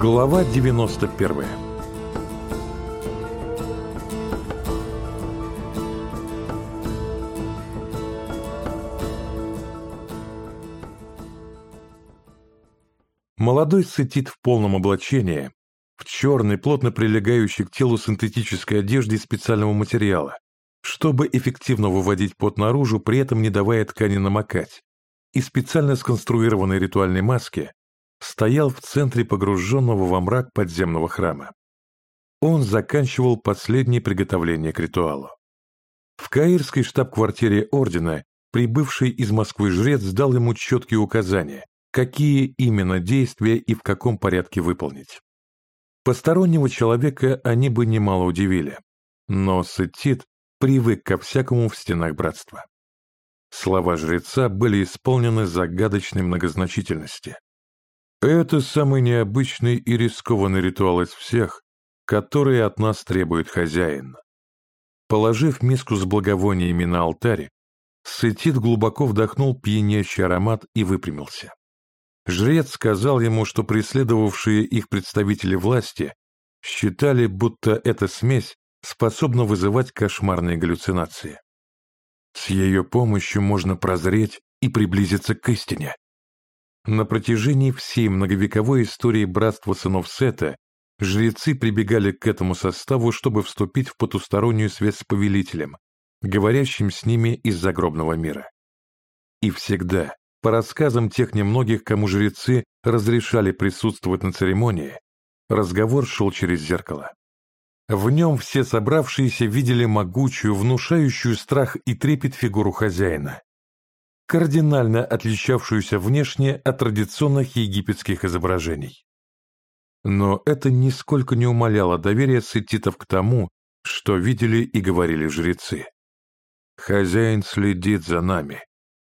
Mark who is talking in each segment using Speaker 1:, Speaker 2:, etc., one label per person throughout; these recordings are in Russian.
Speaker 1: Глава 91 Молодой сетит в полном облачении, в черной, плотно прилегающей к телу синтетической одежде специального материала, чтобы эффективно выводить пот наружу, при этом не давая ткани намокать, и специально сконструированной ритуальной маске, стоял в центре погруженного во мрак подземного храма. Он заканчивал последнее приготовление к ритуалу. В каирской штаб-квартире ордена прибывший из Москвы жрец дал ему четкие указания, какие именно действия и в каком порядке выполнить. Постороннего человека они бы немало удивили, но Сетит привык ко всякому в стенах братства. Слова жреца были исполнены загадочной многозначительности. Это самый необычный и рискованный ритуал из всех, которые от нас требует хозяин. Положив миску с благовониями на алтарь, Сетит глубоко вдохнул пьянящий аромат и выпрямился. Жрец сказал ему, что преследовавшие их представители власти считали, будто эта смесь способна вызывать кошмарные галлюцинации. С ее помощью можно прозреть и приблизиться к истине. На протяжении всей многовековой истории братства сынов Сета жрецы прибегали к этому составу, чтобы вступить в потустороннюю связь с повелителем, говорящим с ними из загробного мира. И всегда, по рассказам тех немногих, кому жрецы разрешали присутствовать на церемонии, разговор шел через зеркало. В нем все собравшиеся видели могучую, внушающую страх и трепет фигуру хозяина, кардинально отличавшуюся внешне от традиционных египетских изображений. Но это нисколько не умаляло доверия сетитов к тому, что видели и говорили жрецы. Хозяин следит за нами,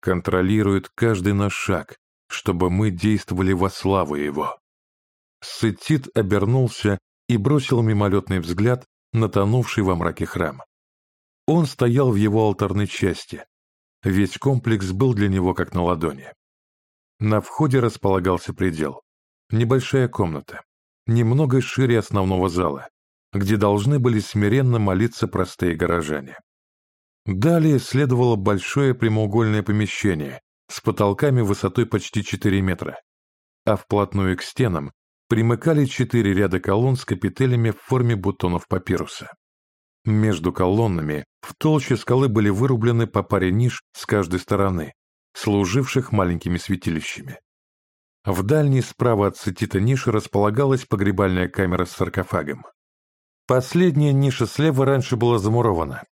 Speaker 1: контролирует каждый наш шаг, чтобы мы действовали во славу его. Сетит обернулся и бросил мимолетный взгляд на тонувший во мраке храм. Он стоял в его алтарной части, Весь комплекс был для него как на ладони. На входе располагался предел. Небольшая комната, немного шире основного зала, где должны были смиренно молиться простые горожане. Далее следовало большое прямоугольное помещение с потолками высотой почти 4 метра, а вплотную к стенам примыкали четыре ряда колонн с капителями в форме бутонов папируса. Между колоннами в толще скалы были вырублены по паре ниш с каждой стороны, служивших маленькими святилищами. В дальней справа от сетита ниши располагалась погребальная камера с саркофагом. Последняя ниша слева раньше была замурована,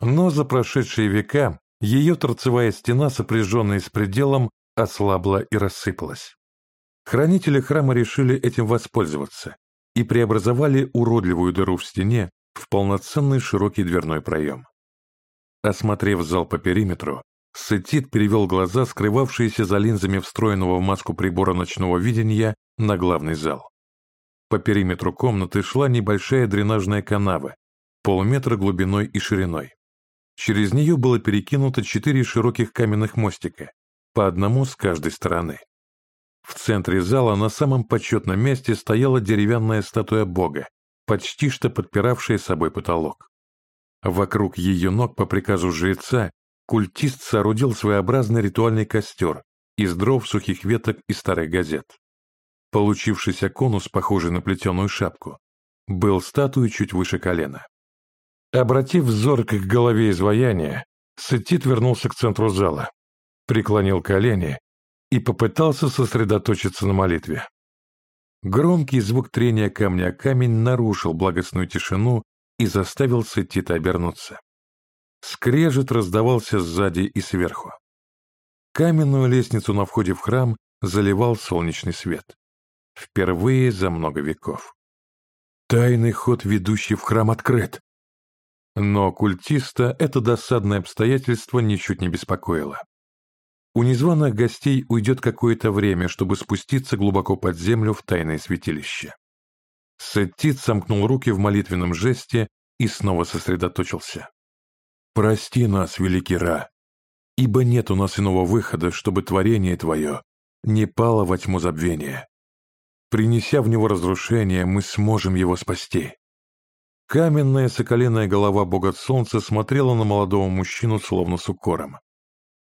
Speaker 1: но за прошедшие века ее торцевая стена, сопряженная с пределом, ослабла и рассыпалась. Хранители храма решили этим воспользоваться и преобразовали уродливую дыру в стене в полноценный широкий дверной проем. Осмотрев зал по периметру, Сетит перевел глаза, скрывавшиеся за линзами встроенного в маску прибора ночного видения, на главный зал. По периметру комнаты шла небольшая дренажная канава, полметра глубиной и шириной. Через нее было перекинуто четыре широких каменных мостика, по одному с каждой стороны. В центре зала на самом почетном месте стояла деревянная статуя бога, почти что подпиравшая собой потолок. Вокруг ее ног по приказу жреца культист соорудил своеобразный ритуальный костер из дров, сухих веток и старых газет. Получившийся конус, похожий на плетеную шапку, был статуей чуть выше колена. Обратив взор к голове изваяния, Сетит вернулся к центру зала, преклонил колени и попытался сосредоточиться на молитве. Громкий звук трения камня камень нарушил благостную тишину и заставил Сетита обернуться. Скрежет раздавался сзади и сверху. Каменную лестницу на входе в храм заливал солнечный свет. Впервые за много веков. Тайный ход, ведущий в храм, открыт. Но культиста это досадное обстоятельство ничуть не беспокоило. У незваных гостей уйдет какое-то время, чтобы спуститься глубоко под землю в тайное святилище. Сеттит сомкнул руки в молитвенном жесте и снова сосредоточился. «Прости нас, великий Ра, ибо нет у нас иного выхода, чтобы творение твое не пало во тьму забвения. Принеся в него разрушение, мы сможем его спасти. Каменная соколиная голова бога солнца смотрела на молодого мужчину словно с укором.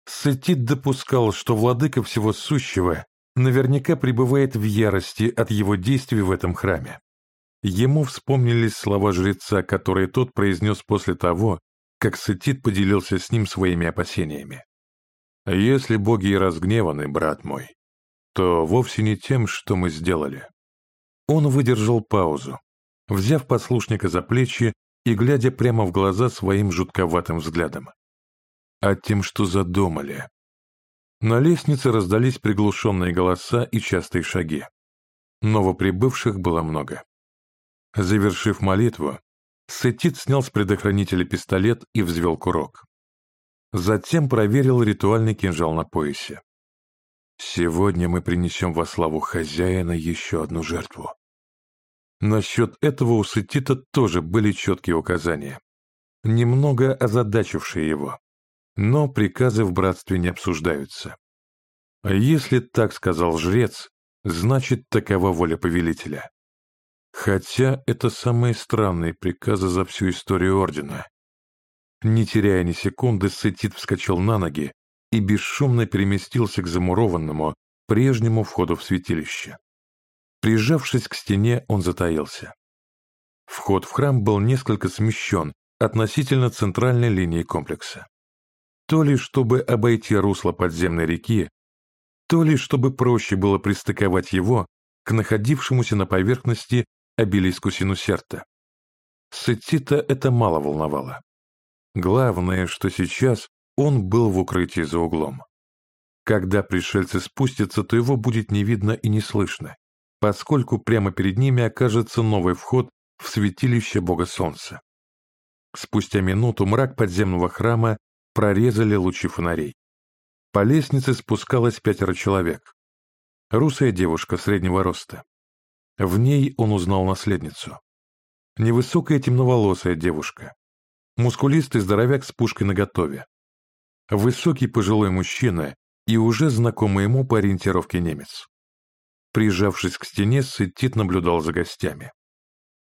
Speaker 1: Сетит допускал, что владыка всего сущего наверняка пребывает в ярости от его действий в этом храме. Ему вспомнились слова жреца, которые тот произнес после того, как Сетит поделился с ним своими опасениями. «Если боги и разгневаны, брат мой, то вовсе не тем, что мы сделали». Он выдержал паузу, взяв послушника за плечи и глядя прямо в глаза своим жутковатым взглядом. «А тем, что задумали». На лестнице раздались приглушенные голоса и частые шаги. Новоприбывших было много. Завершив молитву, Сетит снял с предохранителя пистолет и взвел курок. Затем проверил ритуальный кинжал на поясе. «Сегодня мы принесем во славу хозяина еще одну жертву». Насчет этого у Сетита тоже были четкие указания, немного озадачившие его, но приказы в братстве не обсуждаются. А если так сказал жрец, значит, такова воля повелителя. Хотя это самые странные приказы за всю историю Ордена. Не теряя ни секунды, Сетит вскочил на ноги и бесшумно переместился к замурованному, прежнему входу в святилище. Прижавшись к стене, он затаился. Вход в храм был несколько смещен относительно центральной линии комплекса. То ли чтобы обойти русло подземной реки, то ли чтобы проще было пристыковать его к находившемуся на поверхности обелиску Синусерта. Сетита это мало волновало. Главное, что сейчас он был в укрытии за углом. Когда пришельцы спустятся, то его будет не видно и не слышно поскольку прямо перед ними окажется новый вход в святилище Бога Солнца. Спустя минуту мрак подземного храма прорезали лучи фонарей. По лестнице спускалось пятеро человек. Русая девушка среднего роста. В ней он узнал наследницу. Невысокая темноволосая девушка. Мускулистый здоровяк с пушкой наготове. Высокий пожилой мужчина и уже знакомый ему по ориентировке немец. Прижавшись к стене, Сетит наблюдал за гостями.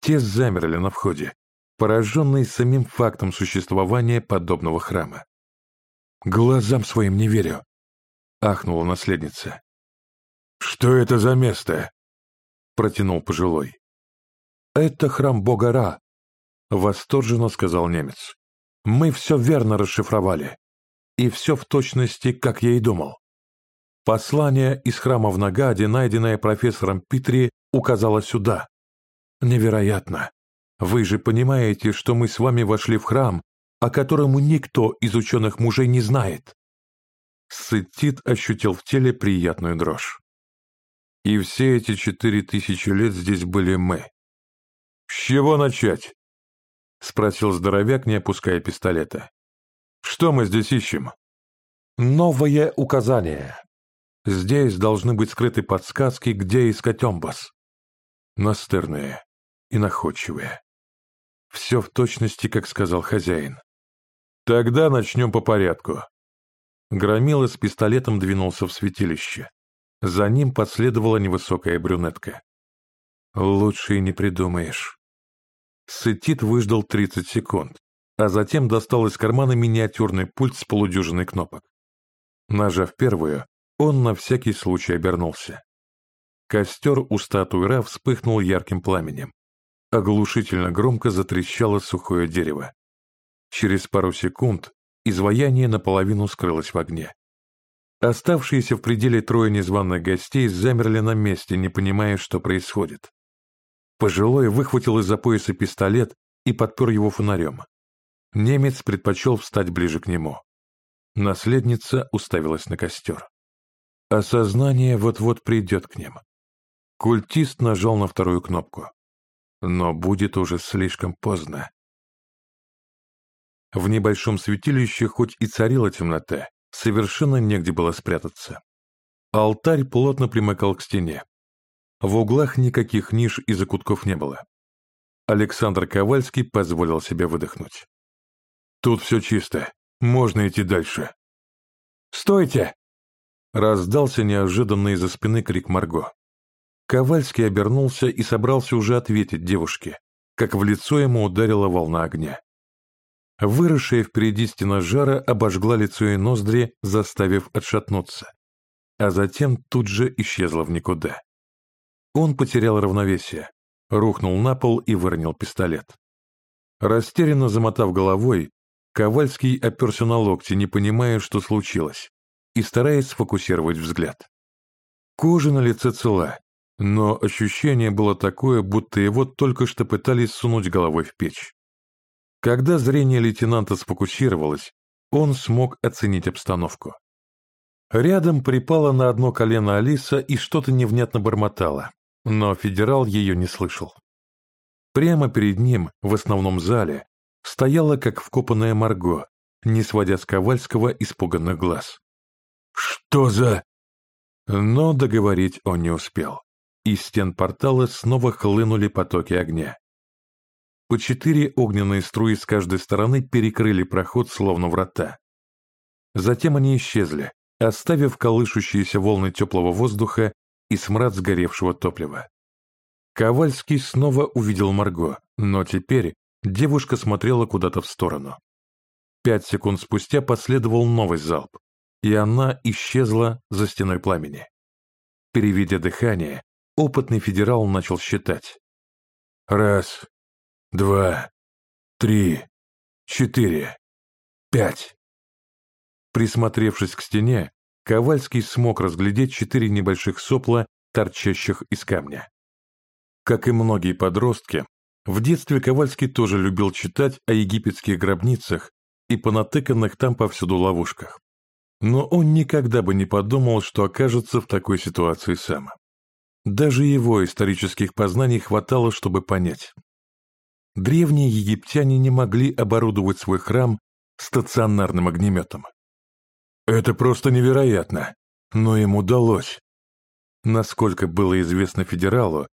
Speaker 1: Те замерли на входе, пораженные самим фактом существования подобного храма. «Глазам своим не верю», — ахнула наследница. «Что это за место?» — протянул пожилой. «Это храм бога Ра», — восторженно сказал немец. «Мы все верно расшифровали, и все в точности, как я и думал. Послание из храма в Нагаде, найденное профессором Питри, указало сюда. Невероятно. Вы же понимаете, что мы с вами вошли в храм, о котором никто из ученых мужей не знает. Сытит ощутил в теле приятную дрожь. И все эти четыре тысячи лет здесь были мы. «С чего начать?» — спросил здоровяк, не опуская пистолета. «Что мы здесь ищем?» «Новое указание», Здесь должны быть скрыты подсказки, где искать Омбас. Настырные и находчивые. Все в точности, как сказал хозяин. Тогда начнем по порядку. Громила с пистолетом двинулся в святилище. За ним последовала невысокая брюнетка. Лучше и не придумаешь. Сетит выждал 30 секунд, а затем достал из кармана миниатюрный пульт с полудюжиной кнопок. Нажав первую, он на всякий случай обернулся. Костер у статуи Ра вспыхнул ярким пламенем. Оглушительно громко затрещало сухое дерево. Через пару секунд изваяние наполовину скрылось в огне. Оставшиеся в пределе трое незваных гостей замерли на месте, не понимая, что происходит. Пожилой выхватил из-за пояса пистолет и подпер его фонарем. Немец предпочел встать ближе к нему. Наследница уставилась на костер. Осознание вот-вот придет к ним. Культист нажал на вторую кнопку. Но будет уже слишком поздно. В небольшом святилище хоть и царила темнота, совершенно негде было спрятаться. Алтарь плотно примыкал к стене. В углах никаких ниш и закутков не было. Александр Ковальский позволил себе выдохнуть. «Тут все чисто. Можно идти дальше». «Стойте!» Раздался неожиданно из-за спины крик Марго. Ковальский обернулся и собрался уже ответить девушке, как в лицо ему ударила волна огня. Выросшая впереди стена жара обожгла лицо и ноздри, заставив отшатнуться, а затем тут же исчезла в никуда. Он потерял равновесие, рухнул на пол и выронил пистолет. Растерянно замотав головой, Ковальский оперся на локти, не понимая, что случилось, и стараясь сфокусировать взгляд. Кожа на лице цела, но ощущение было такое, будто его только что пытались сунуть головой в печь. Когда зрение лейтенанта сфокусировалось, он смог оценить обстановку. Рядом припала на одно колено Алиса и что-то невнятно бормотала, но федерал ее не слышал. Прямо перед ним, в основном зале, стояла как вкопанная Марго, не сводя с Ковальского испуганных глаз. «Что за...» Но договорить он не успел. Из стен портала снова хлынули потоки огня. По четыре огненные струи с каждой стороны перекрыли проход, словно врата. Затем они исчезли, оставив колышущиеся волны теплого воздуха и смрад сгоревшего топлива. Ковальский снова увидел Марго, но теперь девушка смотрела куда-то в сторону. Пять секунд спустя последовал новый залп, и она исчезла за стеной пламени. Переведя дыхание, опытный федерал начал считать. Раз, два, три, четыре, пять. Присмотревшись к стене, Ковальский смог разглядеть четыре небольших сопла, торчащих из камня. Как и многие подростки, в детстве Ковальский тоже любил читать о египетских гробницах и понатыканных там повсюду ловушках. Но он никогда бы не подумал, что окажется в такой ситуации сам. Даже его исторических познаний хватало, чтобы понять. Древние египтяне не могли оборудовать свой храм стационарным огнеметом. Это просто невероятно, но им удалось. Насколько было известно федералу,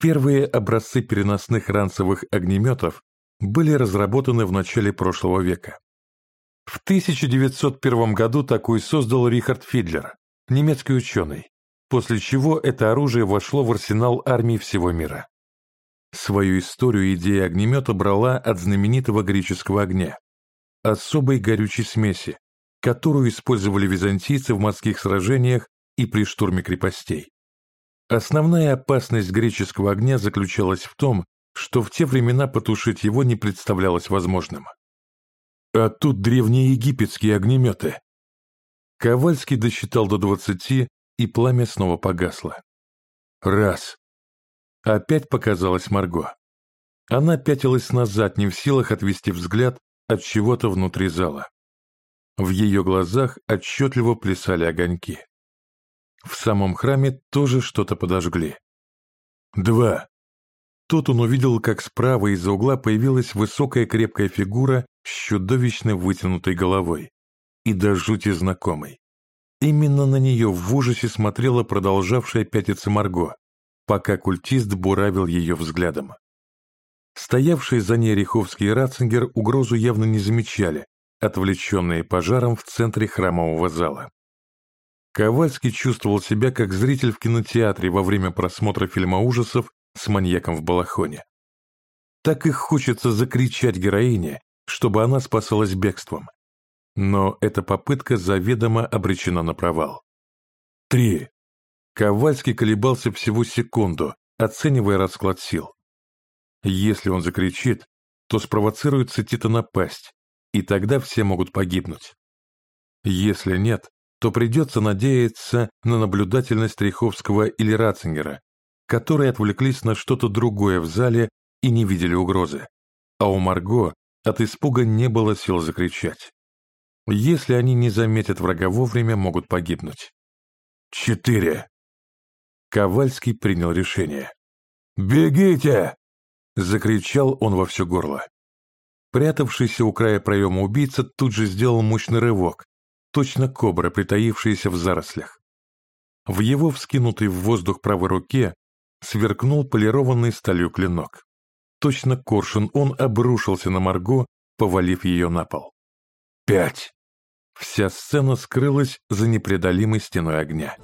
Speaker 1: первые образцы переносных ранцевых огнеметов были разработаны в начале прошлого века. В 1901 году такой создал Рихард Фидлер, немецкий ученый, после чего это оружие вошло в арсенал армий всего мира. Свою историю идея огнемета брала от знаменитого греческого огня, особой горючей смеси, которую использовали византийцы в морских сражениях и при штурме крепостей. Основная опасность греческого огня заключалась в том, что в те времена потушить его не представлялось возможным. А тут древние египетские огнеметы. Ковальский досчитал до двадцати, и пламя снова погасло. Раз, Опять показалась Марго. Она пятилась назад, не в силах отвести взгляд от чего-то внутри зала. В ее глазах отчетливо плясали огоньки. В самом храме тоже что-то подожгли. Два. Тут он увидел, как справа из-за угла появилась высокая крепкая фигура с чудовищно вытянутой головой и до жути знакомой. Именно на нее в ужасе смотрела продолжавшая пятиться Марго, пока культист буравил ее взглядом. Стоявшие за ней Риховский и Ратцингер угрозу явно не замечали, отвлеченные пожаром в центре храмового зала. Ковальский чувствовал себя как зритель в кинотеатре во время просмотра фильма ужасов с маньяком в балахоне. Так и хочется закричать героине, чтобы она спасалась бегством. Но эта попытка заведомо обречена на провал. Три. Ковальский колебался всего секунду, оценивая расклад сил. Если он закричит, то спровоцирует Сетита напасть, и тогда все могут погибнуть. Если нет, то придется надеяться на наблюдательность Риховского или Ратцингера, которые отвлеклись на что-то другое в зале и не видели угрозы. А у Марго от испуга не было сил закричать. Если они не заметят врага вовремя, могут погибнуть. Четыре. Ковальский принял решение. «Бегите!» — закричал он во все горло. Прятавшийся у края проема убийца тут же сделал мощный рывок, точно кобра, притаившаяся в зарослях. В его вскинутой в воздух правой руке сверкнул полированный сталью клинок. Точно коршун он обрушился на Марго, повалив ее на пол. Пять. Вся сцена скрылась за непреодолимой стеной огня.